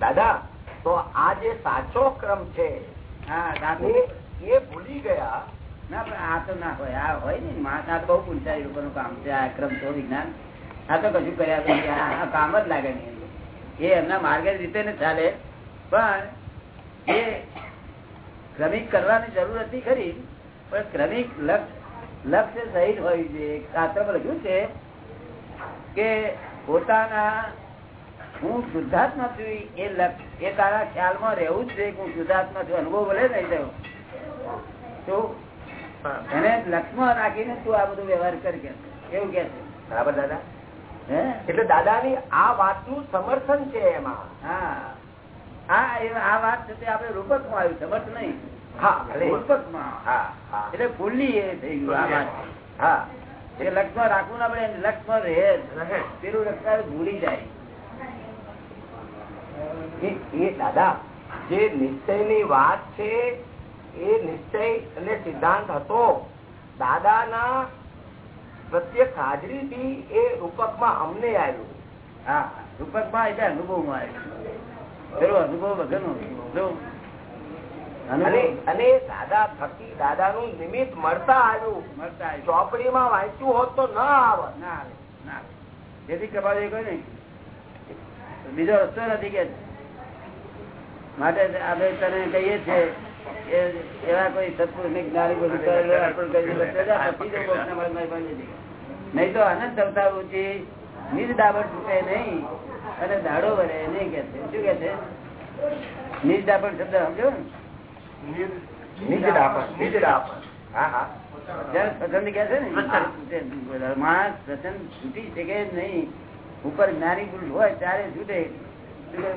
દાદા તો આ જે સાચો ક્રમ છે એ ભૂલી ગયા? ના પણ આ તો ના હોય. આ હોય ને આ બહુ પૂંચાઈ લોકોનું કામ છે. આ ક્રમ તો વિજ્ઞાન. આ તો કશું કર્યા કામ જ લાગે નહીં એ એમના માર્ગે રીતે ને ચાલે. પણ એ ક્રમિક કરવાની જરૂર હતી ખરી. પણ ક્રમિક લક્ષ લક્ષ્ય સહિત હોય છે. શાસ્ત્રમાં લખ્યું છે કે પોતાના હું શુદ્ધાત્મા છું એ એ તારા ખ્યાલમાં રહેવું જ છે કે હું શુદ્ધાત્મા છું. અનુભવ ભલે નહીં થયો. તો એને લક્ષમાં રાખીને તું આ બધું વ્યવહાર કર કે. એવું કે છે. બરાબર દાદા? હે? એટલે દાદાની આ વાતનું સમર્થન છે એમાં. હા. આ એ- આ વાત છે તે આપણે રૂપકમાં આવ્યું. સમર્થ નહીં. હા ભલે. રૂપકમાં. હા હા. એટલે ભૂલી એ થઈ ગયું આ વાત. હા. એ લક્ષમાં રાખવું ના પડે લક્ષમાં રહે રહે. પેલું લક્ષ ભૂલી જાય. એ દાદા જે નિશ્ચયની વાત છે એ નિશ્ચય અને સિદ્ધાંત હતો. દાદાના પ્રત્યેક હાજરીથી એ રૂપકમાં અમને આવ્યું હા રૂપકમાં એટલે અનુભવમાં આવ્યું અનુભવ વગર જો અને દાદા થકી દાદા નું નિમિત્ત મળતા આવ્યું મળતા ચોપડી માં વાંચ્યું હોત તો ન ના આવે ના આવે. જેથી કપાલ એ નહીં બીજો રસ્તો નથી કે માટે આપણે તને કહીએ છીએ કે એવા કોઈ સત્પુરુષ જ્ઞાની કરેલો અર્પણ કરી. નહીં તો અનંત અવતાર ઊંચી નિજ દાબર તૂટે નહીં અને દાડો વરે નહીં કે છે. શું કે છે? નિજ દાબર શબ્દ સમજો? ને નિજ દાપણ નિજ દાપણ હા હા. જયારે સ્વતંત્ર કે છે ને માણસ સ્વતંત્ર છૂટી શકે નહીં. ઉપર જ્ઞાની પુરુષ હોય ત્યારે જુદે. જુદે.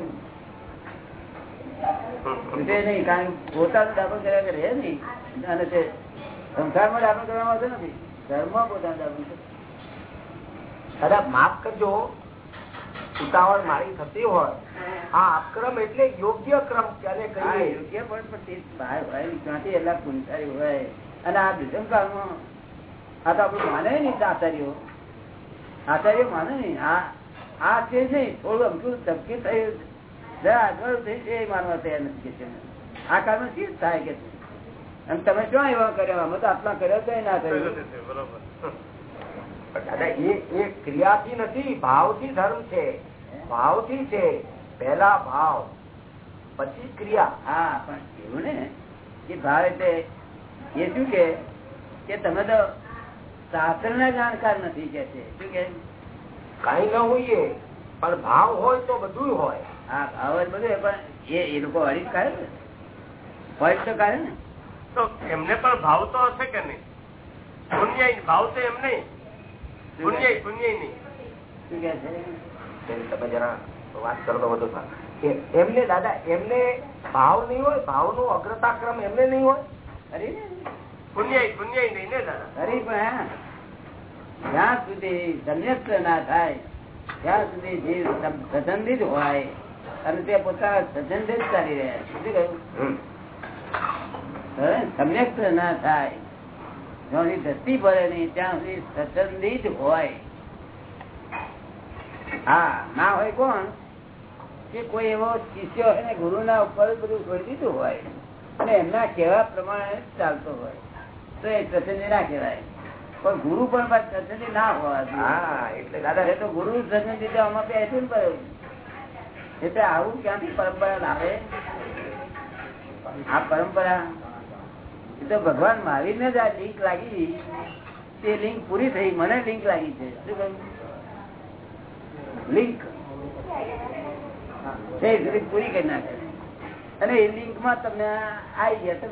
નહીં કારણ પોતાનું દાખલ કર્યા કે રહે નહીં. અને તે સંસારમાં દાખલ કરવામાં આવતો નથી. ધર્મ પોતાનું દાખલ. દાદા માફ કરજો ઉતાવળ મારી થતી હોય. આ અક્રમ એટલે યોગ્ય ક્રમ ક્યારે કહીએ યોગ્ય પણ તે બહાર હોય ને ક્યાંથી એટલા કુંચારી હોય? અને આ દુષ્મ કાળમાં આ તો આપણું માને નહીં આચાર્યો. આચાર્ય માને નહીં આ આ છે નહીં. થોડું અમથું ધમકી થયું જરા આગળ થઈ છે એ માનવા તૈયાર નથી કે છે. આ કાળમાં શી થાય કે અને તમે શું એવા કર્યા? અમે તો આટલા કર્યો તો ના કર્યો. એ એ ક્રિયાથી નથી ભાવથી ધર્મ છે. ભાવથી છે. પહેલા ભાવ પછી ક્રિયા. હા પણ એવું ને? એ ભાવ એટલે એ શું કે? કે તમે તો શાસ્ત્ર ના જાણકાર નથી કે છે. શું કે? કઈ ના હોઈએ પણ ભાવ હોય તો બધું હોય. હા ભાવ હોય બધું પણ એ લોકો હરીફ કાઢે ને હોય તો કાઢે ને. તો એમને પણ ભાવ તો હશે કે નહીં? ભાવ તો એમ નહીં. નહીં. તમે જરા વાત કરો તો વધુ એમને દાદા એમને ભાવ નહીં હોય ભાવનો અગ્રતાક્રમ એમને નહીં હોય? અરે પુણ્યાય પુણ્ય પુણ્ય નહીં ને દાદા? અરે પણ હા. જ્યાં સુધી સંન્યસ્ત ના થાય ત્યાં સુધી જીવ સજંદિત હોય. અને તે પોતાના સજંદિત ચાલી રહ્યા શું કહ્યું. સમ્યક્ત ના થાય. જ્યાંથી સુધી ભરે નહીં ત્યાં સુધી સચંદિત હોય. હા ના હોય કોણ? કે કોઈ એવો શિષ્ય હોય ને ગુરુ ના ઉપર બધું છોડી દીધું હોય. અને એમના કેવા પ્રમાણે ચાલતો હોય. તો એ પ્રસંગ ના કહેવાય. પણ ગુરુ પણ પાછું ના હોવા એટલે દાદા. એ તો ગુરુ સચંદી તો આમાં પડ્યું એટલે આવું ક્યાંથી પરંપરા લાવે? આ પરંપરા એ તો ભગવાન મહાવીર જ આ લિંક લાગી. તે લિંક પૂરી થઈ મને લિંક લાગી છે. શું લિંક લિંક પૂરી કરી નાખે. અને એ લિંકમાં તમને આવી ગયા તો.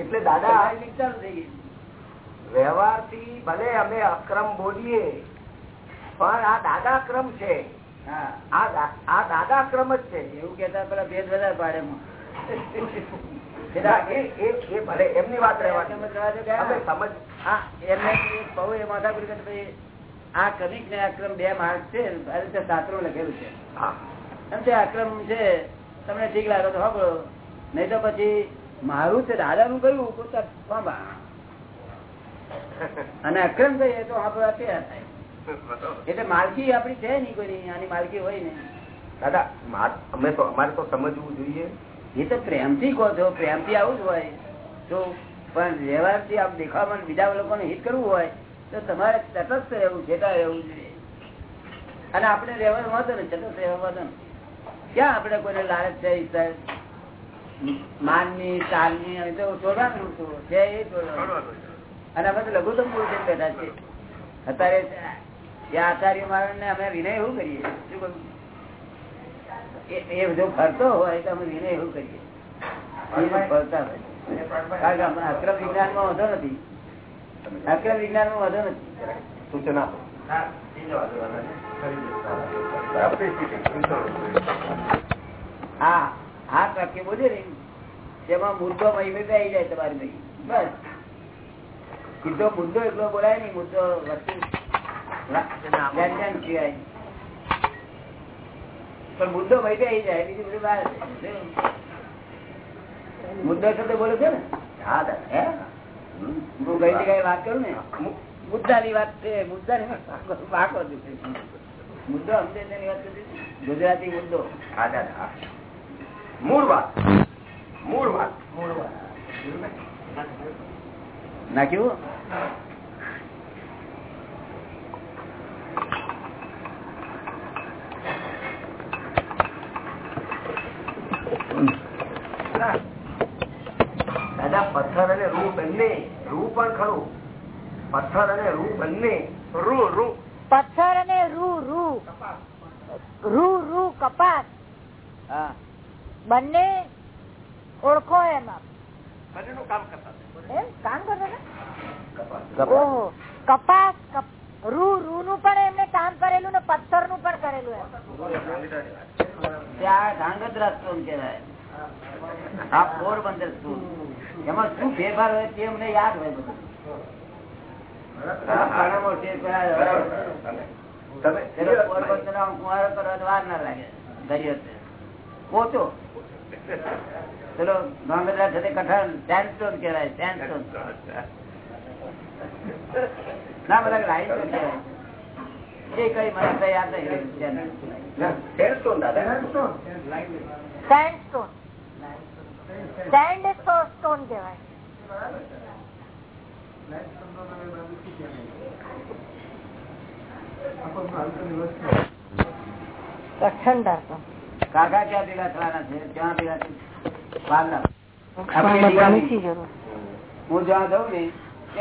એટલે દાદા આ લિંક ચાલુ થઈ ગઈ. વ્યવહારથી ભલે અમે અક્રમ બોલીએ પણ આ દાદા ક્રમ છે આ દાદા ક્રમ જ છે. એવું કેતા પેલા ભેદ વધારે પાડે એમની વાત રહેવાની. આ ક્રમિક ને આક્રમ બે માર્ગ છે આ રીતે શાસ્ત્રો લખેલું છે. હા. એમ તે આક્રમ છે તમને ઠીક લાગે તો સાંભળો. નહીં તો પછી મારું છે દાદાનું નું તો તરત સાંભળા. અને અક્રમ કહીએ તો આપડે અત્યાર થાય. એટલે માલકી આપડી છે નહીં કોઈ આની માલકી હોય ને દાદા અમે તો અમારે તો સમજવું જોઈએ. એ તો પ્રેમથી કહો છો પ્રેમથી આવું જ હોય. તો પણ વ્યવહારથી આપ દેખાવામાં બીજા લોકોને હિત કરવું હોય તો તમારે તટસ્થ રહેવું જેટા રહેવું જોઈએ. અને આપણે રહેવાનું વાંધો ને તટસ્થ રહેવા વાંધો ને. ક્યાં આપણે કોઈને લાલચ છે માનની ચાલની તો છોડવાનું. છે એ છોડવાનું. અને અમે તો લઘુત્તમ પુરુષ બેઠા છે. અત્યારે એ આચાર્ય મારણ ને અમે વિનય એવું કરીએ. શું કહ્યું? એ- એ જો ફરતો હોય તો અમે વિનય એવું કરીએ. ફરતા હોય. કારણ કે આપણે અક્રમ વિજ્ઞાનમાં વધો નથી. અક્રમ વિજ્ઞાનમાં વધો નથી. સૂચના હા હા વાક્ય બોલે ને તેમાં મુદ્દો મહિમે આવી જાય તમારી બસ. સીધો મુદ્દો એટલો બોલાય નઈ મુદ્દો પણ મુદ્દો મહિમે આવી જાય બીજું બધું બહાર મુદ્દો શબ્દ બોલો છો ને? હા દાદા હું? ગઈ જગ્યાએ વાત કરું ને? મુદ્દાની વાત છે મુદ્દાની વાત પાકો છું. મુદ્દો સમજે તેની વાત કરી ગુજરાતી મુદ્દો. હા દાદા વાત. મૂળ વાત. મૂળ વાત. નાખ્યું દાદા પથ્થર અને રૂ બંને રૂ પણ ખરું. પથ્થર અને રૂ બંને. રૂ રૂ. પથ્થર અને રૂ રૂ. રૂ રૂ કપાસ. હા. બંને ઓળખો એમાં. બંનેનું કામ કરતા હતા. એમ કામ કરતા? કપાસ. ઓહો. કપાસ કપ- રૂ રૂ નું પણ એમને કામ કરેલું ને પથ્થરનું પણ કરેલું એમ. ત્યાં ધાંગધ્રા સ્ટોન કહેવાય. આ પોરબંદર સ્ટોન એમાં શું ફેરફાર હોય તે અમને યાદ હોય બધું. પોરબંદર કુંવારો કરવા વાર ના લાગે. દરિયો છે. પોચો પેલો ધાંગધ્રા સાથે કઠણ. સેન્ડસ્ટોન કહેવાય સેન્ડસ્ટોન ના બધા લાઈન કહેવાય એ કઈ મને તૈયાર નહીં. સેન્ડસ્ટોન દાદા. સેન્ડસ્ટોન સેન્ડ સ્ટોન કહેવાય. કઠણ ધારતો કાકા ક્યાં ભેગા થવાના છે? ભેગા હું જ્યાં જઉં ને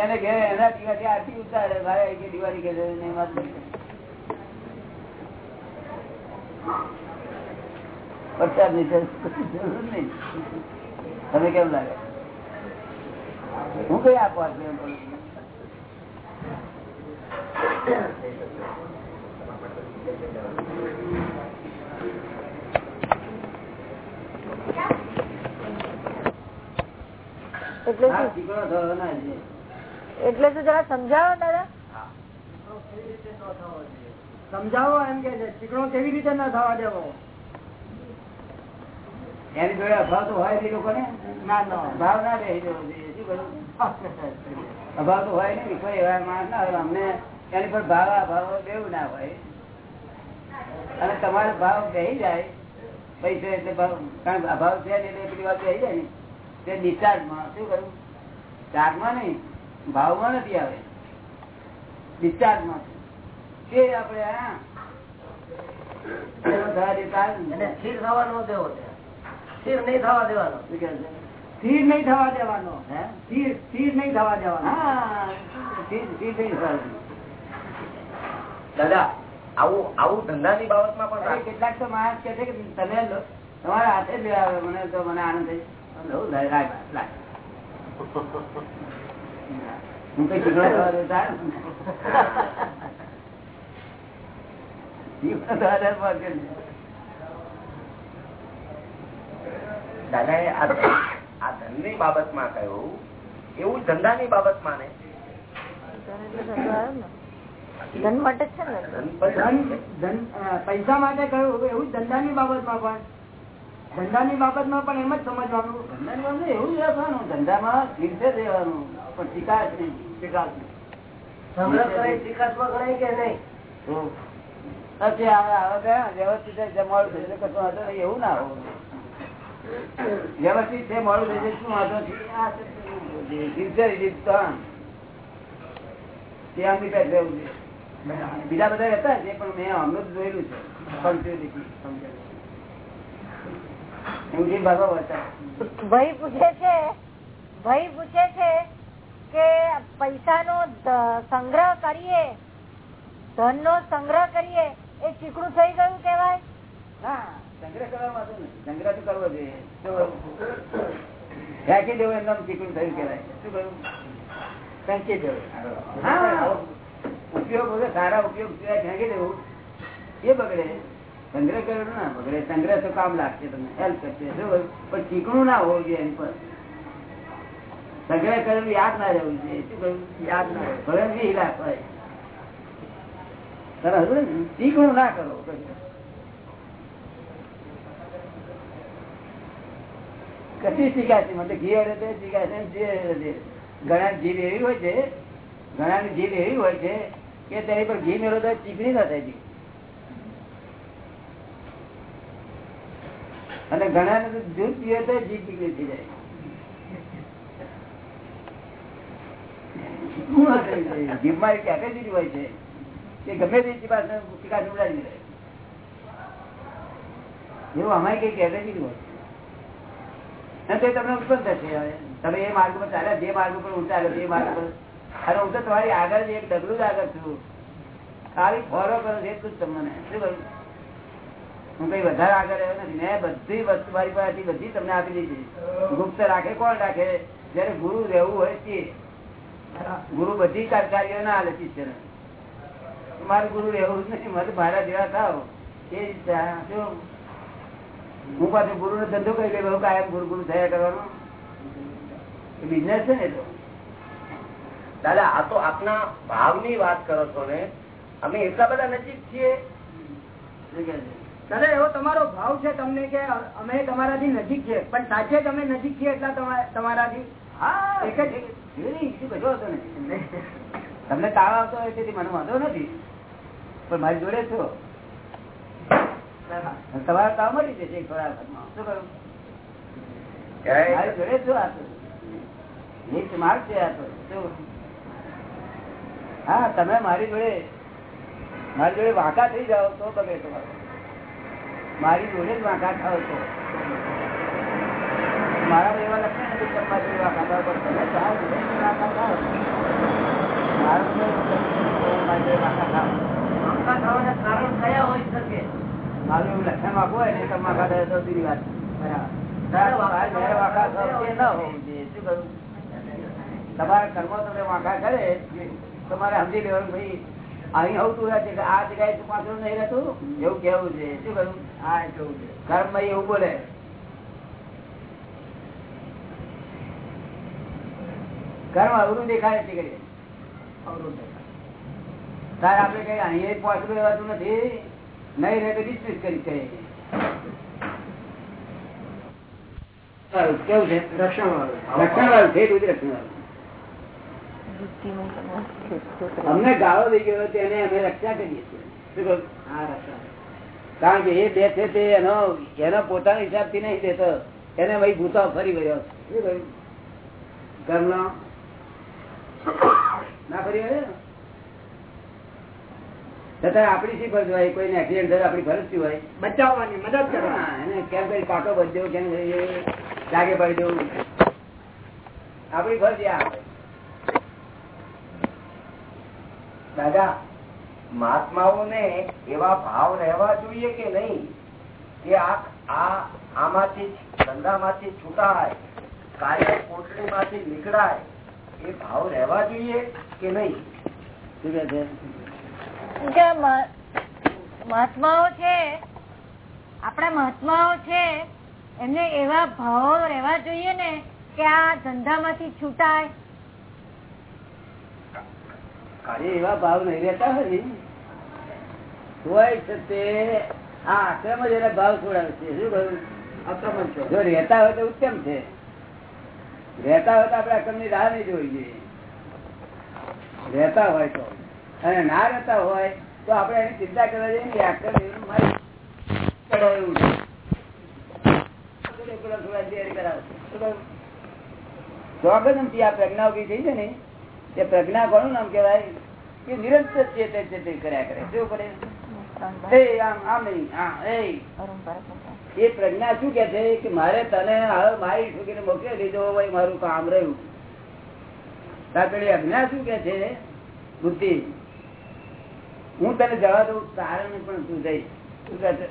એને ઘેર એના દીવાથી આરતી ઉતારે ભાઈ કે દિવાળી કે છે ને એમાં જ પચાસની જરૂર નહીં. તમે કેમ લાગે? હું કઈ આપવા છું એટલે ના. એટલે તો જરા સમજાવો દાદા. સમજાવો એમ કે છે ચીકણો કેવી રીતે ના થવા દેવો? એની જોડે અભાવ તો હોય લોકો ને ના ના. ભાવ ના રહી જવો જોઈએ શું કરું? અભાવ તો હોય નહીં કોઈ એવા માણસ ના હોય અમને એની પર ભાવ અભાવ બેવું ના હોય. અને તમારો ભાવ બેહી જાય પૈસા એટલે ભાવ કારણ કે અભાવ છે ને એટલે પેલી વાત બેહી જાય ને. તે ડિસ્ચાર્જમાં શું કરું ચાર્જમાં નહીં ભાવમાં નથી આવે. ડિસ્ચાર્જમાં. તે આપણે હા સ્થિર થવા દેવો સ્થિર નહીં થવા દેવાનો? સ્થિર નહીં થવા દેવાનો. હે? સ્થિર સ્થિર નહીં થવા દેવાનો. હા. ઠીક ઠીક થઈ દાદા આવું આવું ધંધાની બાબતમાં પણ કેટલાક તો માણસ કે છે કે તમે તમારા હાથે જ આવે. મને તો મને આનંદ થઈ. હું કઈ થવા દેતા. દાદાએ આ ધનની બાબતમાં કહ્યું એવું ધંધાની બાબતમાં ને ધન માટે છે ને ધન પૈસા માટે કહ્યું એવું જ ધંધાની બાબતમાં પણ ધંધાની બાબતમાં પણ એમ જ સમજવાનું. ધંધાની નહીં, એવું જ રહેવાનું. ધંધામાં શીર્ષે રહેવાનું. પણ ચિકાસ નહીં ચિકાસ નહીં. સંગ્રહ કરે ચિકાસમાં ગણાય કે નહીં? પછી આવે આવે ગયા વ્યવસ્થિત છે, જમાડું થઈ જાય. કશું વાંધો નહીં એવું ના હોવું વ્યવસ્થિત છે મોડું થઈ શું વાંધો છે આ છે, sincerity તો આમ. તે આમની પાસે છે. બીજા બધા રહેતા છે પણ મેં હમણાં જ જોયેલું છે punctuality. એવું છે બાબા હતા ભાઈ પૂછે છે ભાઈ પૂછે છે કે પૈસાનો સંગ્રહ કરીએ ધન નો સંગ્રહ કરીએ એ ચીકણું થઈ ગયું કેવાય ના સંગ્રહ કરવા માંગુ સંગ્રહ તો કરવો જોઈએ. ફેંકી દેવું એમ નામ ચીકણું થયું કેવાય શું કહ્યું? ફેંકી દેવું. ઉપયોગ સારા ઉપયોગ સિવાય ફેંકી દેવું. એ બગડે. સંગ્રહ કરેલો ના બગડે સંગ્રહ તો કામ લાગશે તમને હેલ્પ કરશે પણ ચીકણું ના હોવું જોઈએ એની પર. સંગ્રહ કરેલું યાદ ના રહેવું જોઈએ, શું કહ્યું? યાદ ના રહે ભલે નહીં લાખ હોય. સરસ? ચીકણું ના કરો કશું. શીખાશે? મતલબ ઘી હરે શીખાશે જે ઘણા જીભ એવી હોય છે, ઘણાની જીભ એવી હોય છે, કે તેની પર ઘી મેળો તો ચીકણી ના થાય અને ઘણા દૂધ પીવે તો જીભ થઈ જાય. જીભમાં એક કેપેસિટી હોય છે કે ગમે તે ચીપાસ ઉડાડી દે. એવું અમારી કઈ કેપેસિટી હોય. અને તે તમને ઉત્પન્ન થશે હવે. તમે એ માર્ગ પર ચાલ્યા જે માર્ગ પર ચાલ્યો તે માર્ગ પર. અને હું તો તમારી આગળ એક ડગલું જ આગળ છું. ખાલી ફોરો કરો છે એટલું જ તમને. શું કહ્યું? હું કઈ વધારે આગળ રહ્યો નથી. મેં બધી વસ્તુ મારી પાસે બધી તમને આપી દીધી. ગુપ્ત રાખે કોણ રાખે? જયારે ગુરુ રહેવું હોય તે ગુરુ બધી કાર્યો ના હાલે શિષ્યને મારું ગુરુ રહેવું જ નથી. મારે મારા જેવા થાવ એ હું પાછું ગુરુ નો ધંધો કરી લે કાયમ ગુરુ ગુરુ થયા કરવાનો? બિઝનેસ છે ને તો દાદા આ તો આપના ભાવની વાત કરો છો ને. અમે એટલા બધા નજીક છીએ? દાદા એવો તમારો ભાવ છે તમને કે અમે તમારાથી નજીક છે પણ સાચે જ અમે નજીક છીએ એટલા તમા- તમારાથી? એક જ. તમને તાવ આવતો હોય તેથી મને વાંધો નથી. પણ મારી જોડે છો. તમારા તાવ મળી જશે થોડા વખતમાં. શું કરું? મારી જોડે છો આ તો. માર્ગ છે આ તો. શું? હા તમે મારી જોડે મારી જોડે વાંકા થઈ જાઓ તો બગડે તમારો. મારી જોડે જ વાંકા થાવ છો. મારા એવા લક્ષણ નથી કે તમારી વાંકા થાવ પણ તમે ચાર જોડે વાંકા મારું એવું લક્ષણ વાંકું હોય ને તમે વાંકા થાય તો બીજી વાત. બરાબર. વાંકા થાવ ન હોવું જોઈએ? શું કરું તમારા કર્મો તમે વાંકા કરે તમારે સમજી લેવાનું ભાઈ. અહીં આવું તું છે કે આ જગ્યાએ તું પાછળ નહીં રહેતું? એવું કેવું છે. શું કરું હા કેવું છે. કર્મ ભાઈ એવું બોલે. કર્મ અવરું દેખાય છે કરીએ તારે આપણે કઈ અહીંયા પાછળ રહેવાતું નથી? નહીં રહે તો ડિસ્મિસ કરી છે. કેવું છે? રક્ષણ વાળું રક્ષણ વાળું છે રક્ષણ વાળું અમને ગાળો દઈ ગયો તેને અમે રક્ષા કરીએ છીએ. કારણ કે એ બે છે તે એનો એનો પોતાના હિસાબથી નહીં દેતો. એને ભાઈ ભૂતો ફરી કહ્યું? ઘરનો? ના ફરી ગયો છતાં આપડી શી ફરજ હોય? કોઈને એક્સિડન્ટ થયો આપણી ફરજ હોય? બચાવવાની મદદ એને કેમ કઈ કાંટો બધી દેવો કેમ લાગે પડી દેવું આપણી ફરજ આ હોય દાદા, મહાત્માઓને એવા ભાવ રહેવા જોઈએ કે નહીં? કે આમાંથી ધંધામાંથી છૂટાય કાર્ય કોટડીમાંથી નીકળાય, એ ભાવ રહેવા જોઈએ કે નહીં? મહાત્માઓ છે, આપણા મહાત્માઓ છે, એમને એવા ભાવો રહેવા જોઈએ ને કે આ ધંધામાંથી છૂટાય એ એવા ભાવ નહીં રહેતા હોય. છે તે આ આક્રમ જ એના ભાવ છોડાવે છે. શું કહ્યું? જો રહેતા હોય તો ઉત્તમ છે. રહેતા હોય તો આપણે આક્રમની રાહ નહીં જોઈએ રહેતા હોય તો. અને ના રહેતા હોય તો આપણે એની ચિંતા કરવા જઈએ ને આક્રમ એવું મારી છે. કહ્યું, આ પ્રજ્ઞા ઊભી થઈ છે ને? એ પ્રજ્ઞા કોનું નામ કેવાય કે નિરંતર ચેતે ચેતે કર્યા કરે. શું કરે એ આમ આમ નહીં. એ એ પ્રજ્ઞા શું કે છે? કે મારે તને હવે મારી છોકરીને મોકલી દીધો ભાઈ મારું કામ રહ્યું. પેલી અજ્ઞા શું કે છે? બુદ્ધિ. હું તને જવા દઉં તારણ પણ તું જઈ શું કે છે?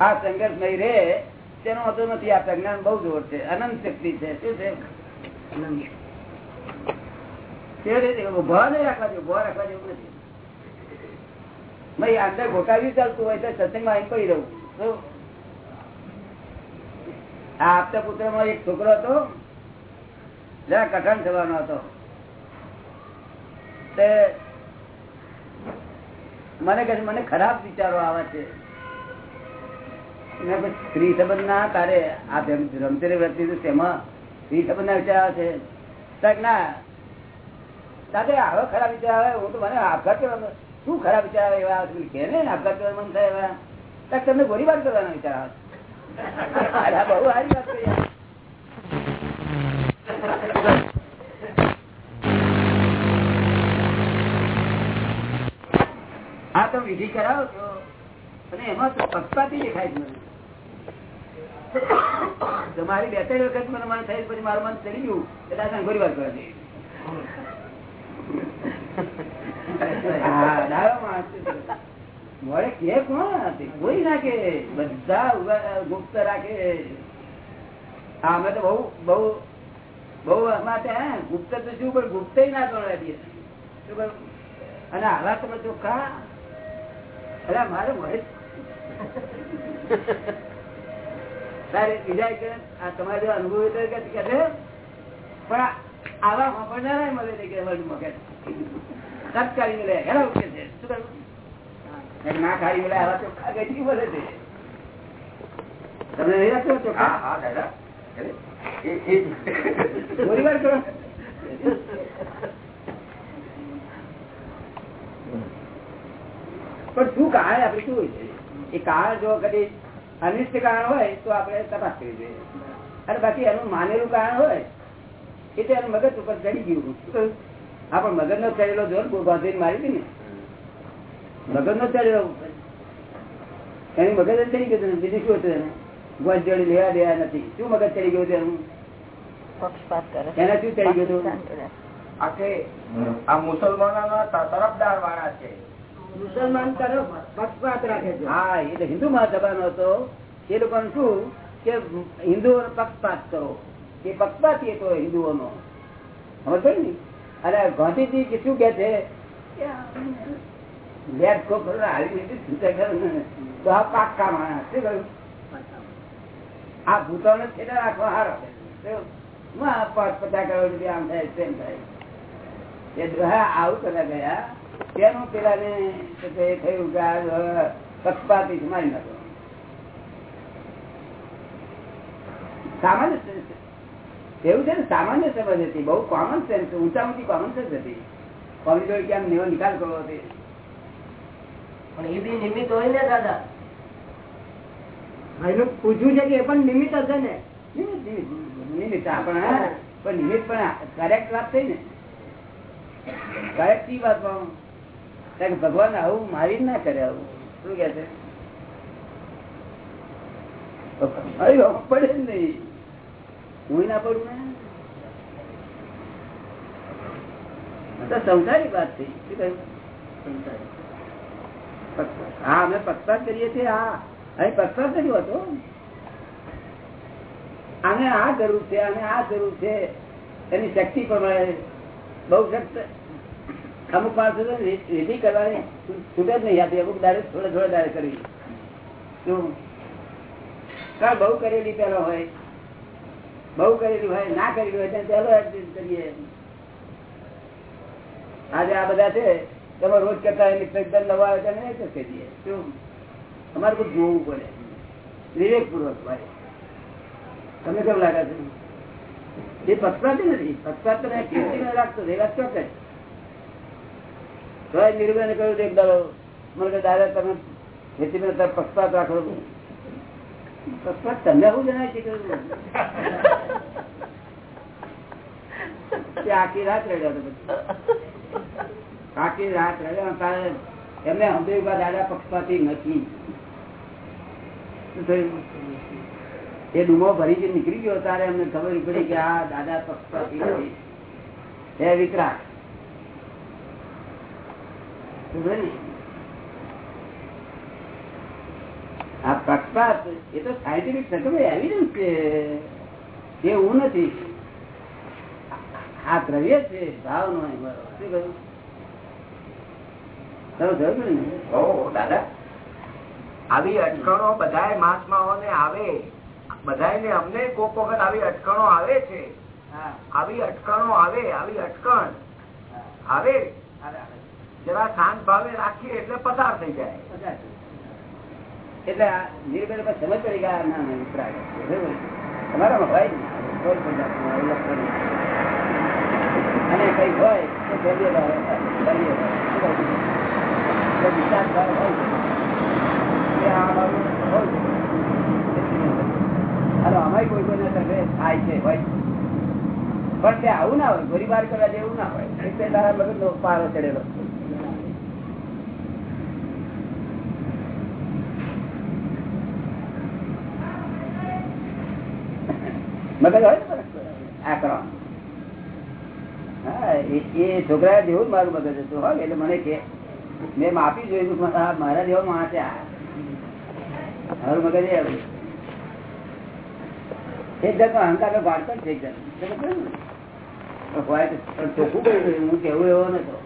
આ સંઘર્ષ નહીં રે. તેનો હતો નથી આ પ્રજ્ઞાન બહુ જોર છે. અનંત શક્તિ છે. શું છે? અનંત તે રીતે ઊભા નહીં રાખવા જેવું ઊભા રાખવા જેવું નથી ભાઈ અંદર ગોટાવી ચાલતું હોય તો સત્સંગમાં એમ કહી રહું. આ આપતા પુત્રમાં એક છોકરો હતો જરા કઠણ થવાનો હતો. મને કહે મને ખરાબ વિચારો આવે છે. સ્ત્રી સંબંધ ના, તારે આ રમતી છે, તેમાં સ્ત્રી સંબંધ ના વિચાર આવે છે. ના સાથે હવે ખરાબ વિચાર આવે, હું તો મને આપઘાત કરવાનો શું ખરાબ વિચાર આવે એવા? કે આપઘાત કરવાનું મન થાય એવા? તમને ગોળીબાર કરવાનો વિચાર આવે. બહુ સારી વાત કરી હા તમે વિધિ કરાવો છો, અને એમાં તો પક્ષપાતી દેખાય છે મને. તમારી બે ત્રણ વખત મને મન થયું, પછી મારું મન ચડી ગયું, એટલે ગોળીબાર કરવા. મોડે કે કોણ? કોઈ નાખે બધા ગુપ્ત રાખે. અમે તો બહુ બહુ બહુ અમારે ગુપ્ત તો શું, પણ ગુપ્ત ના ગણવા દઈએ અને આવા તમે ચોખ્ખા? અરે મારે મળે તારે બીજા કે આ તમારે અનુભવ કે, પણ આવા વાપરનારા મળે છે કે વર્લ્ડમાં કે તત્કાલી મળે હેરા ઉઠે છે. શું કરવું ના ખાઈ મળે આવા ચોખ્ખા ગઈ મળે છે. તમને નહીં લાગતું ચોખ્ખા હા દાદા. એ- એ- થોડી વાર કરો. પણ શું કારણ આપડે શું હોય છે? એ કારણ જો કદી અનિષ્ટ કારણ હોય તો આપણે તપાસ કરવી જોઈએ. અને બાકી એનું માનેલું કારણ હોય એટલે એનું મગજ ઉપર ચડી ગયું. હા પણ મગજ નો ચડેલો જો મારી હતી ને. મગજ નો ચડેલો. એની મગજ જ ચડી ગયું બીજું શું હતું એને? જોડી લેવા દેવા નથી. શું મગજ ચડી ગયું હતું એનું? પક્ષપાત કરે. એના શું ચડી ગયું હતું? આખે આ મુસલમાનો તરફદાર વાળા છે. મુસલમાન તરફ પક્ષપાત રાખે છે. હા એટલે હિન્દુ મહાસભાનો હતો. એ લોકો શું કે હિન્દુઓ પક્ષપાત કરો. એ પક્ષપાતી હિન્દુઓ હિન્દુઓનો. સમજ ને? અને ગાંધીજી શું કે છે લેટ કો કરો ને આવી રીતે છૂટે કરો ને. તો આ પાક્કા માણસ આ ભૂતોને છેડે રાખવા આમ થાય તેમ થાય એ હા આવું કરવા ગયા તેનું પેલા ને થયું કે આ પક્ષપાતી મારી નાખો સામાન્ય. એવું છે ને? સામાન્ય સમજ હતી બહુ કોમન સેન્સ ઊંચા ઊંચી કોમન સેન્સ હતી કોમી જોડે કેમ એવો નિકાલ કરવો હતી પણ એ બી નિમિત્ત હોય ને દાદા? એનું પૂછ્યું છે કે એ પણ નિમિત્ત હશે ને? નિમિત્ત આપણે પણ નિમિત્ત પણ કરેક્ટ વાત થઈ ને. કરેક્ટ ઈ વાતમાં કારણ કે ભગવાન આવું મારી જ ના કરે આવું. શું કે છે? પડે જ નહીં. હું ના પડું સંસારિક વાત થઈ શું કહ્યું. હા, અમે પક્ષપાત કરીએ છીએ, હા. અહીં પક્ષપાત કર્યો હતો. આને આ જરૂર છે, આને આ જરૂર છે. એની શક્તિ પ્રમાણે બહુ શક્ત. અમુક માણસો રેડી કરવાની છૂટ જ નહીં આપી અમુક દાડે થોડે થોડે દાડે કરવી શું? કારણ બહુ કરેલી પેલો હોય. બહુ કરેલી હોય, ના કરેલી હોય ચાલો એડજસ્ટ કરીએ. આજે આ બધા છે, તમે રોજ કરતા એટલે એકદમ નવા આવે ત્યારે એડજસ્ટ કરી દઈએ શું? અમારે બધું જોવું પડે. વિવેકપૂર્વક ભાઈ. તમને કેમ લાગે છે? એ પક્ષપાતી નથી. પક્ષપાત તમે કીર્તિ રાખતો એ વાત ચોક્કસ. તો નિર્ભય કહ્યું એક દાડો. મને દાદા, તમે ખેતી પક્ષપાત રાખો. તમને આવું જણાય છે આખી રાત રડ્યો આખી રાત રડ્યો કારણ એમને કે દાદા પક્ષપાતી નથી? એ ડુમો ભરી જે નીકળી ગયો ત્યારે એમને ખબર પડી કે આ દાદા પક્ષપાતી નથી. હે વિકરાટ પક્ષપાત એ તો સાયન્ટિફિક એવિડન્સ છે. એ હું નથી. આ દ્રવ્ય છે ભાવ નો શું કહ્યું? તમે જોયું ને ઓ દાદા આવી અટકણો બધાય મહાત્માઓને આવે. બધાયને અમને કોક વખત આવી અટકણો આવે છે. હા. આવી અટકણો આવે આવી અટકણ આવે. જરા શાંત ભાવે રાખીએ એટલે પસાર થઈ જાય. એટલે નિર્ભય પર સમજ પડી ગયા, ના ના તમારામાં હોય કોઈ. અને કઈ હોય, તો ધૈર્ય ભાવે ધૈર્ય ભાવે. શું કહું છું? તો વિચાર ભાવ હોય કે આ મારું હોય અને અમારી કોઈ સાથે થાય છે, હોય પણ તે આવું ના હોય, ગોળીબાર કરવા જેવું ના હોય. એટલે તારા મગજનો પારો ચડેલો. મગજ હોય આ કરો હા, એ- છોકરા જેવું મારું મગજ હતું હોય એટલે મને કે, મેં માપી જોયું મારા જેવો મારું મગજ એ આવ્યું એક જાતનો અહંકાર વાર્તા છે એક હોય કહ્યું હું કેવું એવો નતો.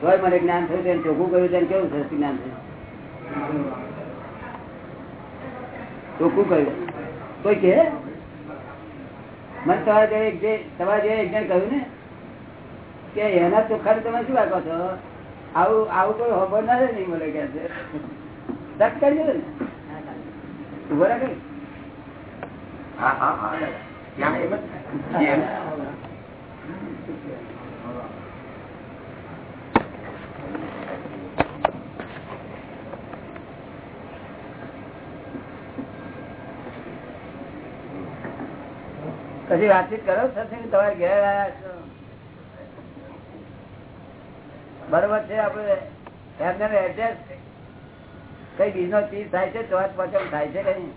તોય મને જ્ઞાન થયું તેને ચોખ્ખું કહ્યું તેને કેવું સરસ જ્ઞાન થયું? ચોખ્ખું કહ્યું કોઈ કે મને તમારે જે જે તમારા જેવા એક જણ કહ્યું ને, કે એના ચોખાને તમે શું વાગો છો? આવું આવું કોઈ ખબર ના રહે નહીં મને કે છે. તક કરી દે ને? ઊભો રાખે હા હા દાદા. ત્યાં એમ જ એમ. પછી વાતચીત કરો સત્સંગ તમારે ઘેર આવ્યા છો? બરોબર છે આપડે એમને એડજસ્ટ કઈ બીજો ચીજ થાય છે, ચોથ પચમ થાય છે કઈ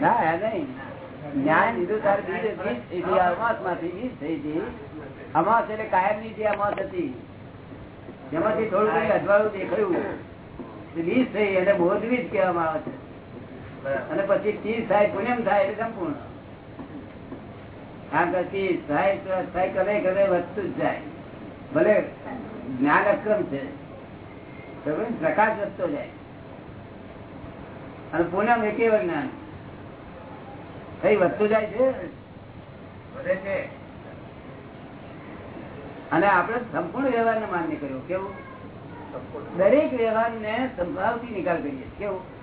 ના એ નહીં. જ્ઞાન લીધું તારે બીજે અમાસમાંથી બીજ થઈ હતી. અમાસ એટલે કાયમની જે અમાસ હતી. જેમાંથી થોડું કઈ અજવાળું દેખાયું. બીજ થઈ, એને બોધવી જ કહેવામાં આવે છે. અને પછી ચીજ થાય પુણ્યમ થાય એટલે સંપૂર્ણ. કારણ કે ચીજ થાય તો થાય કરે કરે વધતું જ જાય. ભલે જ્ઞાન અક્રમ છે પ્રકાશ વધતો જાય. અને પૂનમ એક એવા જ્ઞાન. કઈ વધતું જાય છે? વધે છે. અને આપણે સંપૂર્ણ વ્યવહાર ને માન્ય કર્યો. કેવું? દરેક વ્યવહાર ને સંભાવથી નિકાલ કરીએ કેવું?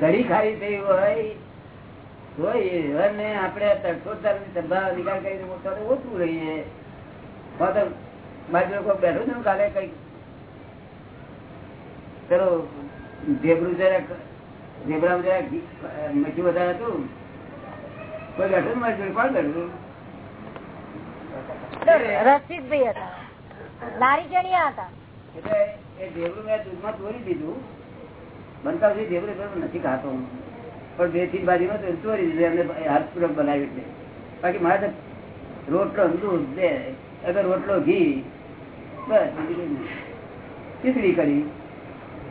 ઘડી ખારી થઈ હોય તો એને આપણે તરસોતરની સંભાવ નિકાલ કરીને મોટો ઓછું રહીએ. તો બાજુ લોકો બેઠું છું કાલે કઈ ચલો ઝેબરું જરાક ઝેબરા જરાક મચ્યું વધારે હતું. કોઈ બેઠું મારી જોડે કોણ બેઠું? રસિદભાઈ હતા. લારી ચણિયા હતા. એટલે એ ઝેબરું મેં દૂધમાં ચોરી દીધું. બનતા સુધી ઢેબરે એટલું નથી ખાતો. પણ બેથી બાજુમાં તો ચોરી દીધું, એમને હાથપૂર્વક બનાવી દે બાકી મારે રોટલો દૂધ બે અગર રોટલો ઘી, બસ, બીજું ખીચડી કરી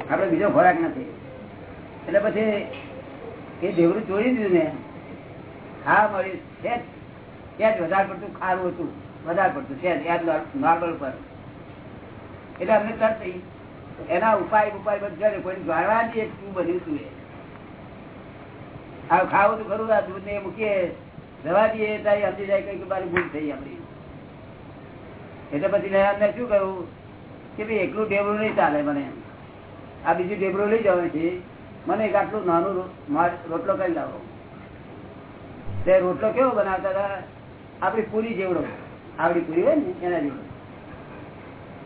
આપડે બીજો ખોરાક નથી એટલે પછી એ ઢેબરું ચોરી દીધું ને, હા મળ્યું છે જ. ત્યાં જ વધારે પડતું ખારું હતું વધારે પડતું છે જ. યાદ નોર્મલ પર એટલે અમને થઈ. એના ઉપાય ઉપાય બધા કોઈ જાણવા એક શું બન્યું છું એ? ખાવું તો ખરું દૂધ ને મૂકીએ. દવા દઈએ તારી સમજી જાય કઈ મારી ભૂલ થઈ આપડી એટલે પછી મેં અમને શું કહ્યું? કે ભાઈ, એકલું ઢેબરું નહીં ચાલે મને. આ બીજું ઢેબરું લઈ જવાનું છે. મને એક આટલું નાનું રોટલો કરી લાવો. તે રોટલો કેવો બનાવતા હતા? આપડી પૂરી જેવડો. આવડી પૂરી હોય ને, એના જેવડો.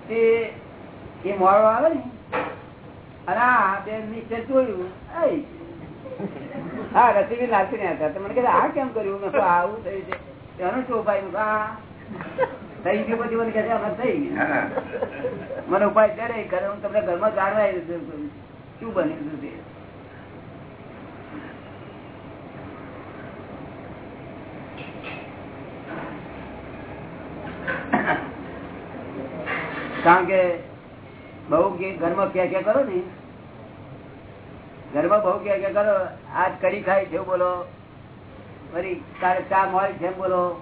તે એ મોડો આવે ને? અને આ બે નીચે જોયું. હા રસીબી નાચી ને હતા. મને કહે આ કેમ કર્યું? મેં આવું થયું છે. એનું મેં કહ્યું, થઈ ગયું પછી મને કહે અમે થઈ મને ઉપાય ત્યારે કરે. હું તમને ઘરમાં જાણવા શું બન્યું હતું તે? કારણ કે બહુ કે ઘરમાં ક્યાં ક્યાં કરો ને? ઘરમાં બહુ ક્યાં ક્યાં કરો? આજ કઢી ખાય છે બોલો. ફરી કાલે ચા મળે છે બોલો.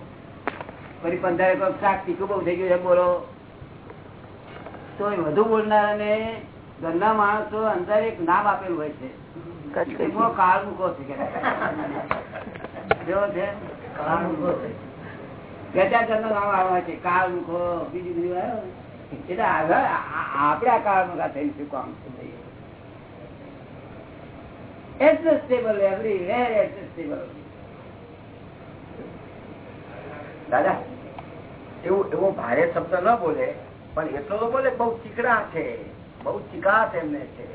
ફરી પંદર એક શાક તીખું બહુ થઈ ગયું છે બોલો. તો એ વધુ બોલનારાને ઘરના માણસો અંદર એક નામ આપેલું હોય છે. કાળ મૂકો છે કે કેવો છે. કાળ મૂકો છે. બે ચાર જણનું નામ આવે છે. કાળ મૂકો બીજું બીજું આવે. એટલે આગળ આપણે આ કાળ મૂકા થઈને શું કામ એડજસ્ટેબલ એવરી વેર એડજસ્ટેબલ દાદા એવું એવો ભારે શબ્દ ન બોલે પણ એટલો તો બોલે બહુ ચીકણા છે. બહુ ચીકાશ એમને છે.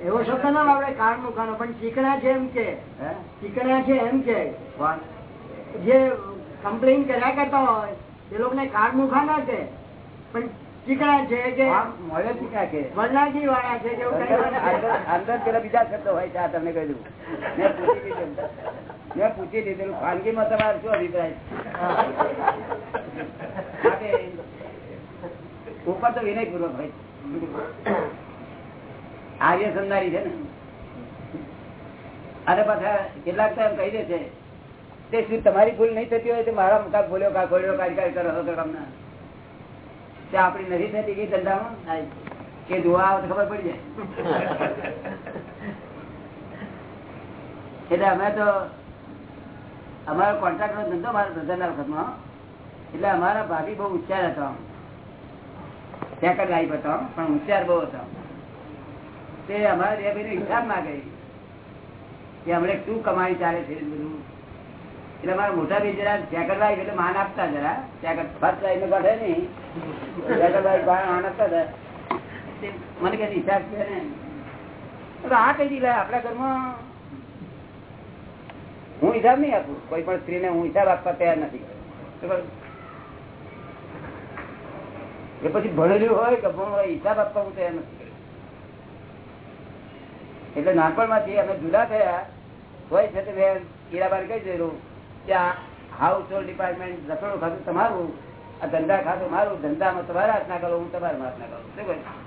એવો શબ્દ ના આપણે કાળ મુખાનો પણ ચીકણા છે એમ કે. ચીકણા છે એમ કે. જે કમ્પ્લેન કર્યા કરતા હોય એ લોકોને કાળ મુખા ના કે પણ ચીકણા છે કે મળે છે કે? વરનાજી વાળા છે કે અંદર પેલા બીજા શબ્દો હોય છે આ તમને કહી દઉં. મેં પૂછી દીધું મેં પૂછી દીધેલું ખાનગીમાં તમારો શું અભિપ્રાય? ઉપર તો વિનય પૂર્વક હોય. છે. આર્ય સંદારી છે ને? અને પાછા કેટલાક એમ કહી દે છે તે શું તમારી ભૂલ નહીં થતી હોય તો મારા મુખા ભૂલ્યો કા ખોલ્યો કાઢી કરો તો તમને તે આપણી નથી થતી કે ધંધામાં? કે જોવા આવે ખબર પડી જાય. એટલે અમે તો અમારો કોન્ટ્રાક્ટ નો ધંધો મારા ધંધાના વખતમાં એટલે અમારા ભાભી બહુ હોશિયાર હતા. સેકન્ડ લાઈફ હતો પણ હોશિયાર બહુ હતો. તે અમારા બે ભાઈ હિસાબમાં ગઈ કે હમણાં શું કમાણી ચાલે છે બધું. એટલે મારા મોટા ભાઈ જરા લાઈફ એટલે માન આપતા જરા. ચેકર ફર્સ્ટ લાઈન કાઢે નહીં. લાઈફ માન આપતા હતા મને કઈ હિસાબ છે ને? આ કઈ દીધા આપણા ઘરમાં? હું હિસાબ નહીં આપું. કોઈ પણ સ્ત્રીને હું હિસાબ આપવા તૈયાર નથી. એ પછી ભણેલું હોય કે હોય, હિસાબ આપવા હું તૈયાર નથી. એટલે નાનપણમાંથી અમે જુદા થયા. હોય છે તો મેં બાર કહી દીધું કે હાઉસ હોલ્ડ ડિપાર્ટમેન્ટ રસોડું ખાતું તમારું, આ ધંધા ખાતું મારું, ધંધામાં તમારા હાથ ના કરો, હું તમારા હાથ ના કરું શું કહ્યું?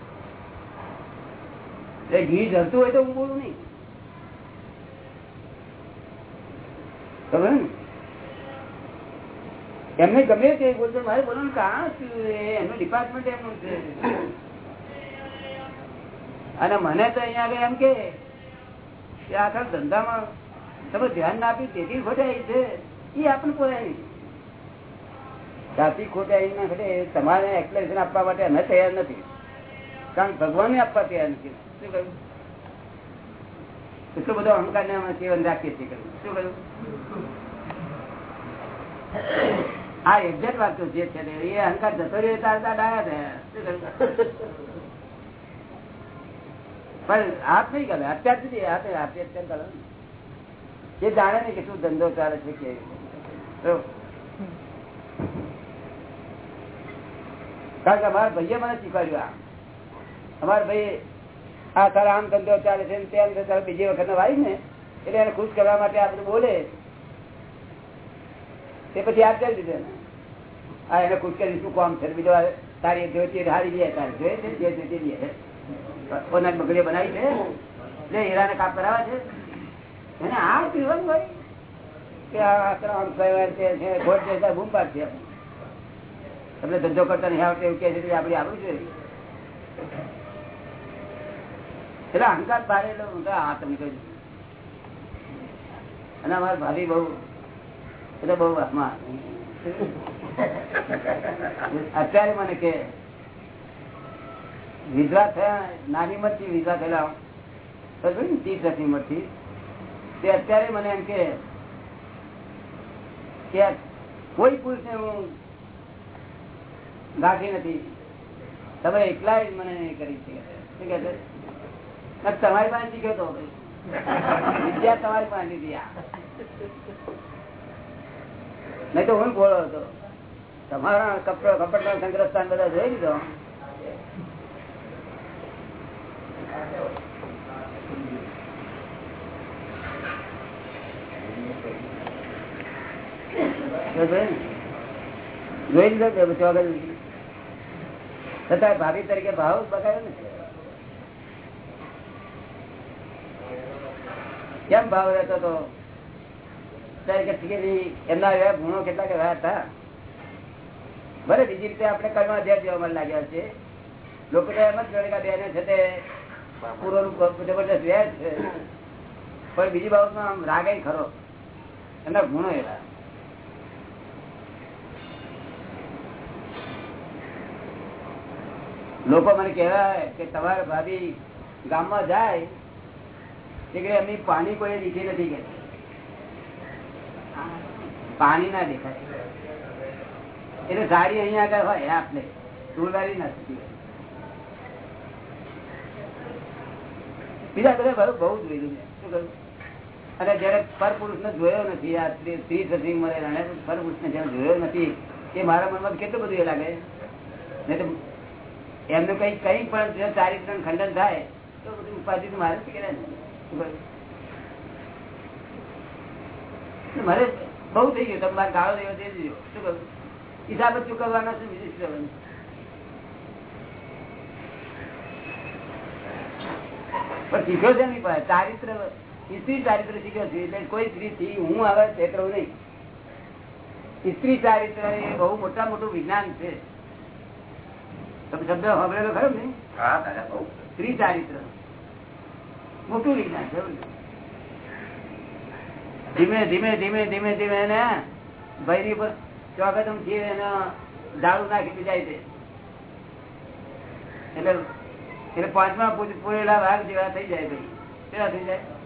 એ ઘી જરતું હોય તો હું બોલું નહીં ને? એમને ગમે તે બોલતો મારે બોલવાનું કારણ એમનું ડિપાર્ટમેન્ટ એમનું છે અને મને તો અહીંયા આગળ એમ કે આખા ધંધામાં તમે ધ્યાન ના આપ્યું તેથી ખોટાઈ છે. એ આપણને પોરાય જાતિ ખોટાઈ ના ઘટે તમારે એક્સપ્લેનેશન આપવા માટે અમે તૈયાર નથી. કારણ ભગવાન આપવા તૈયાર નથી. શું કહ્યું? એટલો બધો અહંકાર ને અમે જીવન રાખીએ છીએ શું કહ્યું? આ એક્ઝેક્ટ વાત જે છે એ અહંકાર જતો રહ્યો તાર તાર ડાયા થયા શું? પણ હાથ નહીં કરે, અત્યાર સુધી હાથે હાથે અત્યાર કરે. એ જાણે ને કે શું ધંધો ચાલે છે કે કારણ કે અમારા ભાઈએ મને શીખવાડ્યું આ. અમારા ભાઈ આ તારા આમ ધંધો ચાલે છે બીજી વખત વાળી ને, એટલે એને ખુશ કરવા માટે આ બોલે. તે પછી યાદ કરી દીધે આ એને ખુશ કરી શું કામ છે? બીજો તારી જોઈતી હારી જાય તારી. જોઈએ છે જે જોઈતી લે બગડીઓ બનાવી છે. એટલે હીરાને કાપ કરાવે છે. એને આ પીવાનું ભાઈ કે આ ત્રણ છે ધંધો કરતા નહીં આવડતો એવું કે છે આપણે આવડું છે એટલે અહંકાર ભારે હું તો આ તમને કહી અને અમારા ભાભી બહુ એટલે બહુ આમાં અત્યારે મને કે, વિધવા થયા, નાની મરથી વિઝા થયેલા? ત્રીસ વર્ષની ઉંમરથી તે અત્યારે મને એમ કે કોઈ પુરુષ ને હું ગાંઠી નથી. તમે એકલા જ મને કરી છે? તમારી પાસે શીખ્યો તો વિદ્યા તમારી પાસે લીધી નહીં તો હું બોલો હતો. તમારા કપડ કપડ સંગ્રહ સ્થાન બધા જોઈ લીધો. જોઈ લીધો આગળ છતાં ભાભી તરીકે ભાવ બગાડ્યો ને કેમ ભાવ રહેતો હતો? બીજી રીતે આપણે કડવા ધ્યાન દેવા મને લાગ્યા છે લોકો એમ જ જોડે કે બેને છે તે જબરદસ્ત વ્યાજ છે પણ બીજી બાબતમાં આમ રાગે ખરો. એમના ગુણો એવા. લોકો મને કહેવાય કે તમારા ભાભી ગામમાં જાય એમની પાણી કોઈ લીધી નથી કે. પાણી ના દેખાય. એટલે સારી અહીંયા આગળ હોય આપણે ટુલવારી નથી બીજા બધા બહુ જ લીધું છે. શું કહ્યું? અને જયારે પર પુરુષ ને જોયો નથી, આ સ્ત્રી સત્રી મળે અને પર પુરુષ ને જયારે જોયો નથી, એ મારા મનમાં કેટલું બધું એ લાગે? એમનું કઈ કઈ પણ ચારિત્ર ખંડન થાય, તો બધું ઉપાધિ મારે જ કે મારે બહુ થઈ ગયું તમારે ગાળો દેવો દે દીધો. શું કરું હિસાબ જ ચૂકવવાનો શું બીજું શું પણ શીખ્યો છે નહીં ચારિત્ર સ્ત્રી ચારિત્ર શીખ્યો છું એટલે કોઈ સ્ત્રી થી હું હવે ક્ષેત્ર નહીં. સ્ત્રી ચારિત્ર એ બહુ મોટા મોટું વિજ્ઞાન છે. તમે શબ્દ સાંભળેલો ખરો ને? સ્ત્રી ચારિત્ર. મોટું વિજ્ઞાન છે ધીમે ધીમે ધીમે ધીમે ધીમે એને ભૈરી પર ચોકદમથી એને દારૂ નાખી જાય છે. એટલે એટલે પાંચમા પૂરેલા ભાગ જેવા થઈ જાય ભાઈ કેવા થઈ જાય?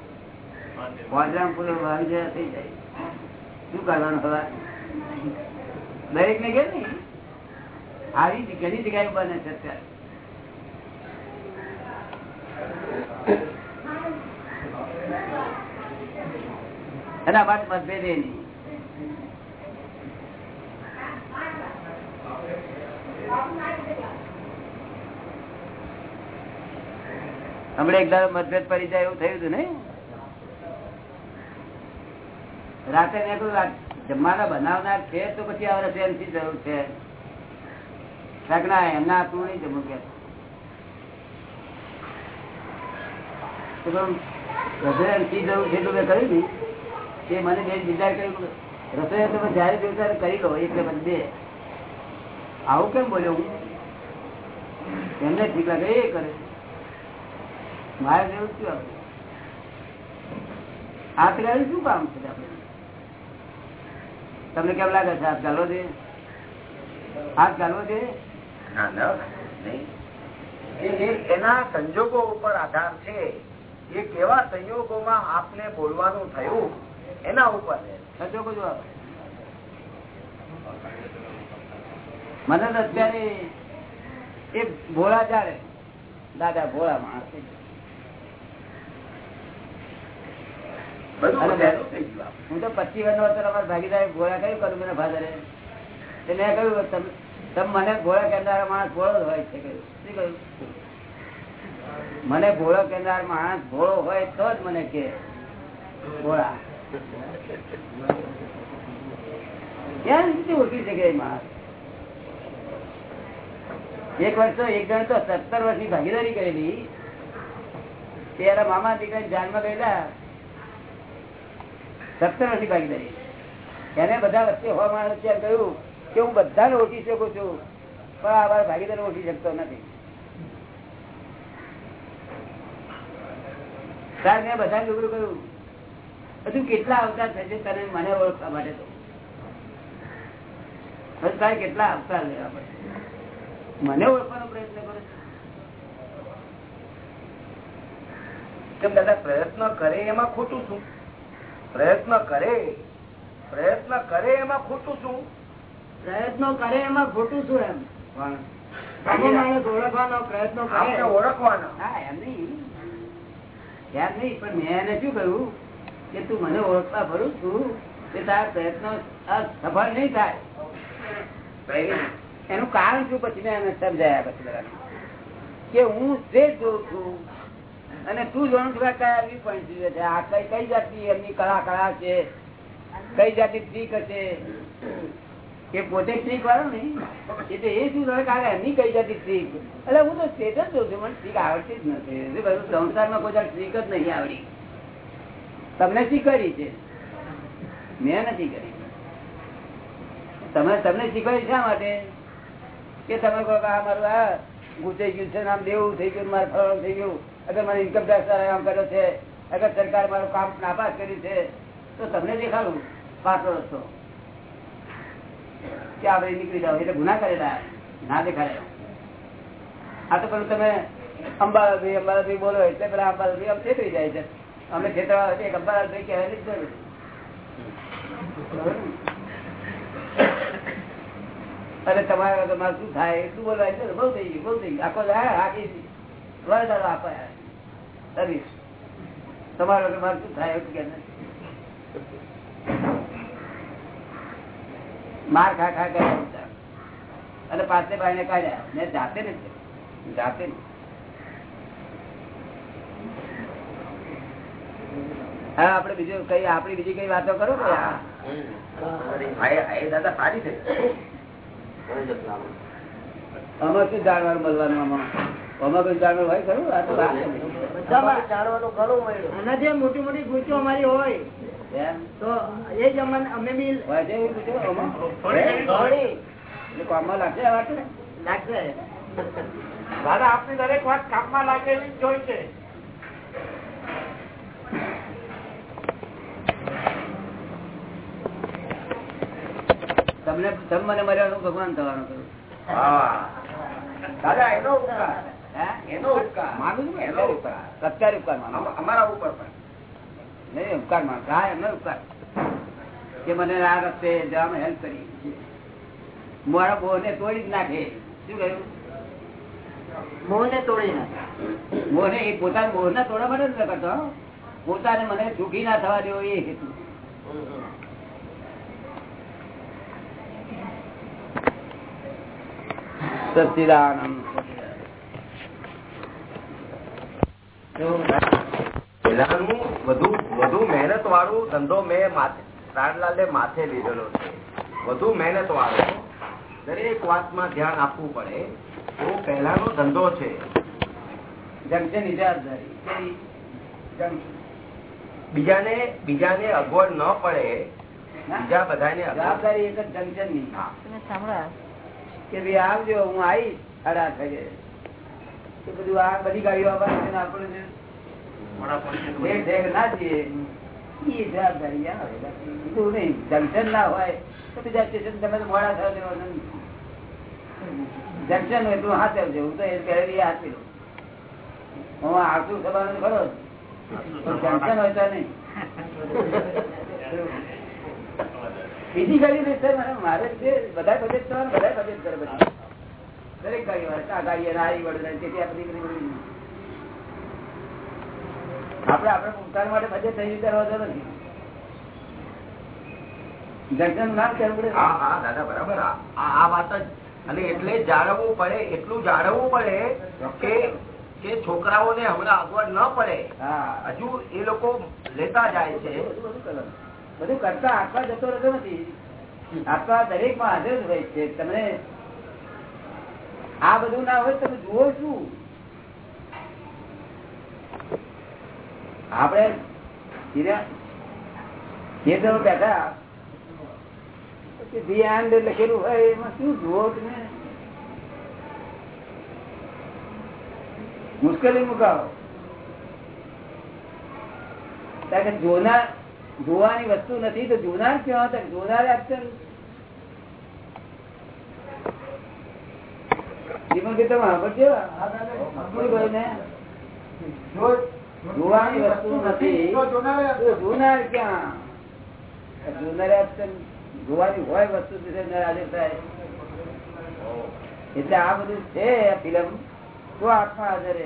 ભાગ જેવા થઈ જાય. શું કરવાનું દરેક ને કે નહીં? આવી ઘણી જગ્યાએ બને છે અત્યારે. એના બાદ મતભેદ એ નહીં હમણાં એક દાડો મતભેદ પડી જાય એવું થયું હતું ને? રાતે જમવાના બનાવનાર છે તો પછી હવે રસોઈયાની જરૂર છે. ના, એમના હાથમાં નહીં જમવું, કે. રસોઈ જરૂર છે એટલું મેં કહ્યું ને તે મને બે કર્યું રસોઈ તમે જયારે જોયું કરી લો એટલે બધે આવું કેમ બોલ્યો એમને ઠીક લાગે, એ કરે. મારે જેવું શું આપણે હાથ ગાડી શું કામ છે? આપણે તમને કેમ લાગે છે? હાથ ગાલવો જોઈએ? હાથ ગાલવો દે ના ના નહીં. એ- એ એના સંજોગો ઉપર આધાર છે. એ કેવા સંયોગોમાં આપને બોલવાનું થયું? એના ઉપર. સંજોગો જો. મને અત્યારે એ ભોળા ચાલે દાદા ભોળા માણસ છે. બધું અને સહેલું થઈ ગયું આપણે. હું તો પચીસ વર્ષ હતો અમારા ભાગીદારે ગોળા કયું કરું મને ફાધરે એટલે મેં કહ્યું તમે મને ગોળા કહેનારા માણસ ગોળો હોય છે કહ્યું. શું કહ્યું? મને ગોળો કહેનાર માણસ ગોળો હોય તો જ મને કે ગોળા. ક્યાં રીતે ઓળખી શકે એ માણસ? એક વર્ષ તો એક જણ તો સત્તર વર્ષની ભાગીદારી કરેલી ત્યારે મામા દીકરા જાનમાં ગયેલા સત્તર વર્ષની ભાગીદારી. એને બધા વચ્ચે હોવા માણસ ત્યારે કહ્યું કે હું બધાને ઓળખી શકું છું, પણ આ વાર ભાગીદાર ઓળખી શકતો નથી. મેં બધા છોકરું કહ્યું, હજુ કેટલા અવતાર થશે તને મને ઓળખવા માટે તો? તારે કેટલા અવતાર લેવા પડશે? મને ઓળખવાનો પ્રયત્ન કરો. છે કેમ દાદા, પ્રયત્ન કરે એમાં ખોટું શું? પ્રયત્ન કરે પ્રયત્ન કરે એમાં ખોટું શું? પ્રયત્નો કરે એમાં ખોટું શું એમ? પણ સામો માણસ ઓળખવાનો પ્રયત્નો કરે. ઓળખવાનો. હા એમ નહીં. એમ નહીં પણ મેં એને શું કહ્યું? કે તું મને ઓળખતા ભરું છું કે તારા પ્રયત્નો સફળ નહીં થાય. એનું કારણ શું? પછી મેં એને સમજાયા પછી. કે હું જે જોઉં છું અને તું જાણું છું કયા વ્યૂ પોઈન્ટ છે? આ કઈ કઈ જાતની એમની કળા કળા છે? કઈ જાતિ ટ્રીક હશે? કે પોતે ટ્રીક વાળો ને એટલે એ શું કરે? કાલે એમની કઈ જાતની ટ્રીક એટલે હું તો સ્ટેટ જ જોઉં છું, મને ટ્રીક આવડતી જ નથી. સંસારમાં કોઈ ટ્રીક જ નહીં આવડી. તમને શીખવાડી છે? મેં નથી કરી. તમે તમને શીખવાડી શા માટે? કે તમે કહો કે આ મારું આ ગુચાઈ ગયું છે આમ દેવું થઈ ગયું મારે ફરવાનું થઈ ગયું. અગર મને ઇન્કમ ટેક્સ આમ કર્યો છે, અગર સરકાર મારું કામ નાપાસ કર્યું છે, તો તમને દેખાડું પાછો રસ્તો. કે આપણે નીકળી જાવ એટલે ગુના કરેલા, ના દેખાડે આ તો પેલું તમે અંબાલાભાઈ અંબાલાભાઈ બોલો એટલે પેલા અંબાલાભાઈ આમ થઈ જાય છે. અમે છેતરવા એક અંબાલાભાઈ કહેવાની જ અરે તમારે તમારે શું થાય? શું બોલવા? એટલે બહુ થઈ ગયું, બહુ થઈ ગયું. આખો હા હાકી તમારે શું થાય કે માર ખા ખા કર્યા અને પાસે ભાઈને કાઢ્યા મેં જાતે ને જાતે ને. હા આપડે બીજું કઈ આપડી બીજી કઈ વાતો કરો? દાદા સારી છે. આમાં? શું જાણવાનું બોલવાનું આમાં? મોટી મોટી ગુચો અમારી હોય તો એ અમે બી લાગશે દાદા આપની દરેક વાત કામમાં છે. તમને તમ મને મર્યાનું ભગવાન થવાનું કહ્યું દાદા એનો ઉપકાર? એનો ઉપકાર. માગું છું ને, એનો ઉપકાર. અત્યારે ઉપકાર માનો અમારા ઉપર પણ. નહીં ઉપકાર માનો હા એમનો ઉપકાર. કે મને આ રસ્તે જવામાં હેલ્પ કરી મારા બહુ ને તોડી જ નાખે. શું કહ્યું? મોહને તોડી નાખે. મોહને એ પોતાના મોહને તોડવા માટે જ કરતો પોતાને મને સુખી ના થવા દેવો એ હેતુ. સચિદાનંદ. પેલાનું વધુ વધુ મહેનત વાળું ધંધો મેં પ્રાણલાલે માથે લીધેલો છે. વધુ મહેનત વાળો દરેક વાતમાં ધ્યાન આપવું પડે. એવો પહેલાનો ધંધો છે? બીજાને બીજાને અગવડ ન પડે બીજા બધાને ને જવાબદારી એક જ જંકશનની હા. કે ભાઈ આવજો હું આવીશ અઢાર વાગે તો બધું આ બધી ગાડીઓ આપણને ને જઈએ એ જવાબદારી આવે બીજું નહીં. જંકશન ના હોય તો બીજા સ્ટેશન તમે તો મોડા થયો દેવાનો જંકશન હોય તો હાથ આવજો. હું તો એ પહેલી હાથી લઉં હું આરસુ સભાનો ખરો. જંકશન હોય તો નહીં. બીજી ગાડી નહીં સર મને મારે બધા બજેટ કરવા બધા બજેટ કરે પછી દરેક ગાડી વાળા આ ગાડી અને આ તેથી આ બધી બધી આપડે આપડે પોતાના માટે બધે થઈ કરવા તો નથી. જંકશન નામ કહેવું પડે. હા હા દાદા બરાબર. આ આ- આ વાત જ. અને એટલે જાળવવું પડે એટલું જાળવવું પડે કે કે છોકરાઓને હમણાં આગળ ન પડે. હા. હજુ એ લોકો લેતા જાય છે. બધું કરતા આપવા જતો રહેતો નથી. આપવા દરેકમાં હાજર હોય છે. તમને આ બધું ના હોય તમે જુઓ શું? આપણે બેઠા. ધ્યાન લખેલું હોય, એમાં શું જુઓ તમે? મુશ્કેલી મુકાવો. કારણ કે જોનાર જોવાની વસ્તુ નથી, તો જોનાર ક્યાં જોનાર જોનાર અત્યારે જીવનભાઈ તમે સાંભળજો? જોવાની વસ્તુ નથી. જોનાર ક્યાં? જોનાર જોવાની હોય વસ્તુ એટલે આ બધું છે ફિલ્મ તો આત્મા હાજર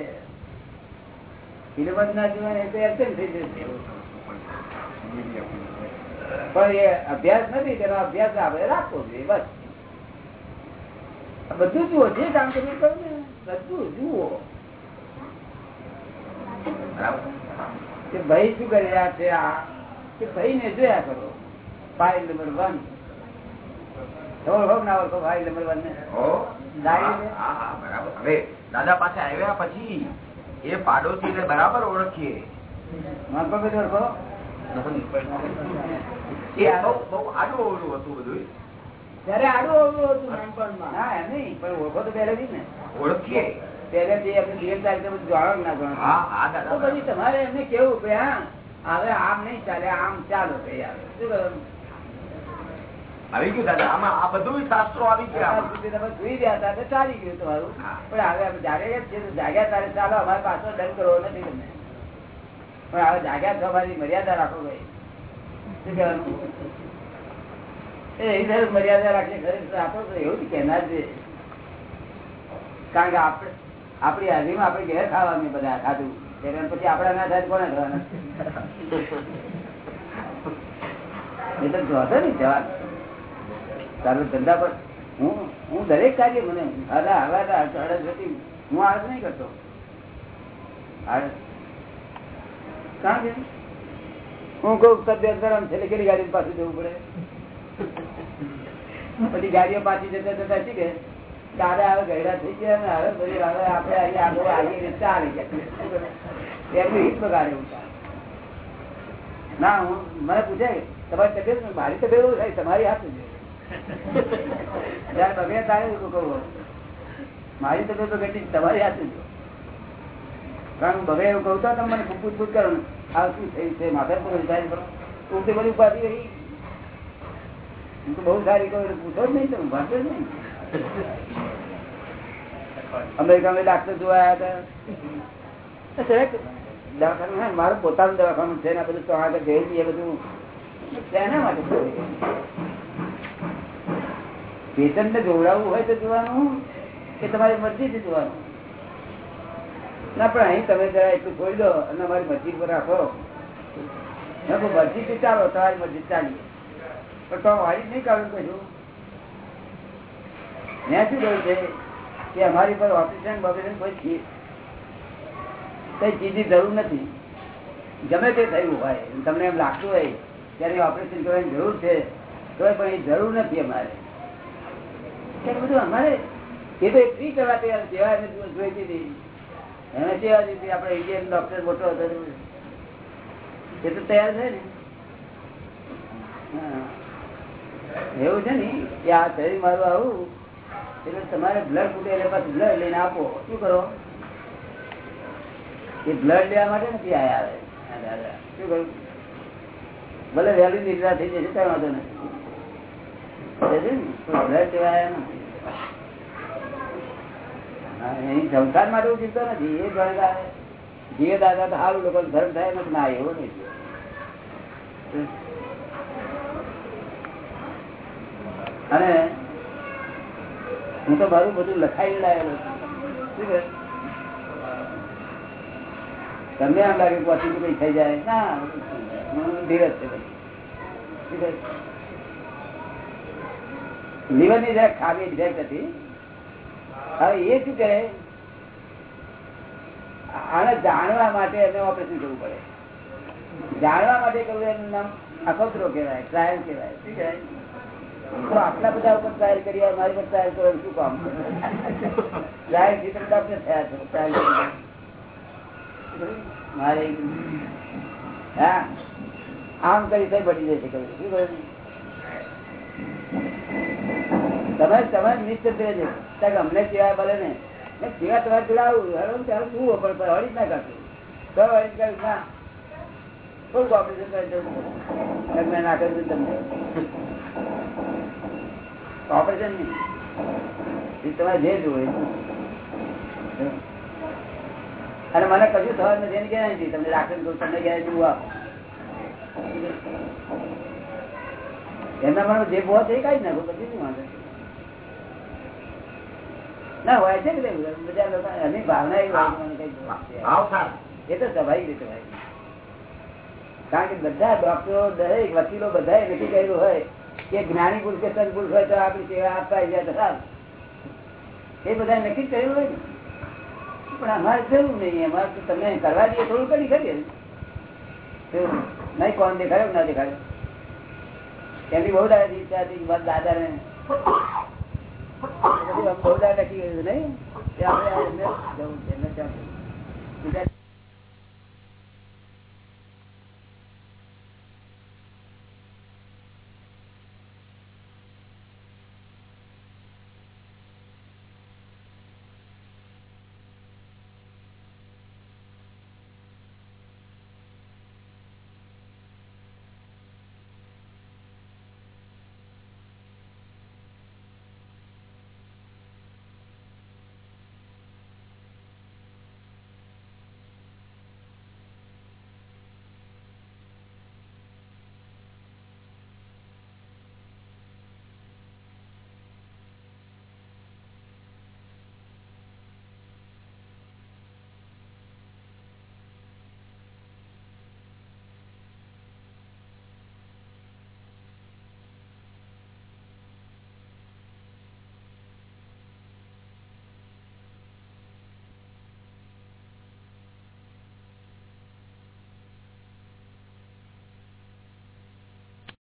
ફિલ્મ જ ના જોવાય એટલે એબસેન્ટ થઈ જશે. પણ એ અભ્યાસ નથી તેનો અભ્યાસ આપણે રાખવો જોઈએ બસ. બધું જુઓ જે કામ કરી કરો ને. બધું જુઓ. કે ભાઈ શું કરી રહ્યા છે આ? કે ભાઈ ને જોયા કરો ફાઇલ નંબર વન દાદા પાસે આવ્યા પછી એ પાડોશી ને બરાબર ઓળખીએ. બહુ આડું અવળું હતું બધું. ત્યારે આડું અવળું હતું નાનપણમાં. ના એમ નહીં પણ ઓળખો તો પહેલેથી ને. ઓળખીએ. પહેલેથી એમને જીવન ચાલશે જાણો ના જાણો હા હા તો પછી તમારે એમને કેવું કે હા હવે આમ નહીં ચાલે આમ ચાલો ભાઈ શું કરવાનું? આવી ગયું દાદા આમાં આ બધું શાસ્ત્રો આવી ગયા તમે સુઈ રહ્યા હતા તો ચાલી ગયું તમારું. પણ હવે અમે જાગ્યા જ છીએ જાગ્યા તારે ચાલો અમારે પાછો ડર કરવો નથી તમને પણ હવે જાગ્યા થવાની મર્યાદા રાખો ભાઈ. શું કહેવાનું? મર્યાદા રાખીએ ખરેખર આપો તો એવું કહેનાર છે. કારણ કે આપણે આપણી હાજરીમાં આપણે ઘેર ખાવાનું બધા ખાધું. પછી આપડા ના થાય કોને ખાવાના? એ તો જોતો ને જવાન તારો ધંધા પર, હું હું દરેક કાર્ય મને હવે હવે અડસ હતી હું આળસ નહીં કરતો. આળસ. કારણ કે હું કઉ તબિયત ગરમ છે એટલે કેટલી ગાડી પાછું જવું પડે. પછી ગાડીઓ પાછી જતા જતા શી દાદા હવે ગયડા થઈ ગયા ને હવે બધી હવે આપણે અહીંયા આગળ આવીએ ચાલી ગયા એમનું હિત બગાડે એવું ના, હું મને પૂછાય, તમારી તબિયત મારી તબિયત એવું થાય, તમારી હાથ જયારે બગડે તારે એવું કહું, મારી તબિયત તો ઘટી તમારી હાથ છે કારણ હું બગડે એવું કહું તો તમે મને પૂછપૂછ કરો ને. આ શું થયું છે? માથે પર થાય બધી ઉપાધિ રહી. બહુ સારી કહું પૂછો જ નહીં તમે ભણતો જ નહીં. અમેરિકામાં ડાક્ટર જોવા આવ્યા હતા. દવાખાનું મારું પોતાનું દવાખાનું છે ને બધું તો આગળ જઈ જઈએ બધું. શેના માટે પેશન્ટ ને જોવડાવવું હોય તો જોવાનું કે તમારી મરજીથી જોવાનું. ના પણ અહીં તમે જરા એટલું છોડી દો અને અમારી મરજી પર રાખો. મરજી ચાલો તમારી મરજી ચાલી અમારી પર ઓપરેશન બપરેશન કોઈ કઈ ચીજની જરૂર નથી. ગમે તે થયું હોય તમને એમ લાગતું હોય ત્યારે ઓપરેશન કરવાની જરૂર છે તો પણ એ જરૂર નથી અમારે. બધું અમારે, એ તો ફ્રી કરવા તૈયાર સેવા એને જોઈતી હતી એને સેવા દીધી આપણે ઇન્ડિયન ડોક્ટર મોટો હતો. એ તો તૈયાર છે ને. હા. એવું છે ને? કે આ શરીર મારું આવું, એટલે તમારે બ્લડ ફૂટે એટલે પછી બ્લડ લઈને આપો. શું કરો? એ બ્લડ લેવા માટે નથી આયા આવે. શું કરું? ભલે વહેલી નિદ્રા થઈ જશે, કઈ વાંધો નથી. બ્લડ લેવા આવ્યા નથી. સંસાર માટે હું ચિંતા નથી. એ ભણતા જે દાદા તો સારું લોકો ધર્મ થાય નથી ના, એવું નહીં અને હું તો મારું બધું લખાઈ લાયેલો છું. તમને આમ લાગે કે તો કઈ થઈ જાય? ના ધીરજ છે લીવરની? જરાક ખામી ડિરેક્ટ હતી. હવે એ શું કરે આને જાણવા માટે એને ઓપરેશન કરવું પડે. જાણવા માટે કરવું એનું નામ અખતરો કહેવાય, ટ્રાયલ કહેવાય. શું કહેવાય આટલા બધા ઉપર ટ્રાયલ કરી મારી પર ટ્રાયલ કરો, શું કામ? ટ્રાયલથી તમે થયા છે ટ્રાયલ મારે હા? આમ કરી થઈ બની જશે કહ્યું શું કહ્યું તમે તમે નિશ્ચિત રહેજો અમને કેવા ભલે ને. મેં તમારે જોડાવું, હવે ત્યારે શું પણ હળી જ ના કરતું તો હળી કહ્યું ના. થોડુંક ઓપરેશન કરી દઉં મેં ના કર્યું તમને. ઓપરેશન નહીં એ તમારે જે જોવે અને મને કશું થવા નથી એની ગેરંટી તમને ડાક્ટર કહું તમને ગેરંટી હું આપો. એમના મને જે બોધ એ કાઢી નાખો પછી શું વાંધો? ના હોય છે ને બધા. લોકો એની ભાવના એવી હોય એ તો સ્વાભાવિક રીતે ભાઈ કારણ કે બધા ડોક્ટરો દરેક વકીલો બધા નક્કી કર્યું હોય કે જ્ઞાની પુરુષ કે સંત પુરુષ હોય તો આપણી સેવા આપતા એ બધા નક્કી કર્યું હોય ને. પણ અમારે જરૂર નહીં, અમારે તો તમે કરવા દઈએ, થોડું કરી કરીએ નહીં. કોણ દેખાડ્યો ના દેખાડ્યો એમની બહુ દાદા ઈચ્છા હતી કે મારા દાદાને. બહુ દાદા નહીં. આપણે જવું છે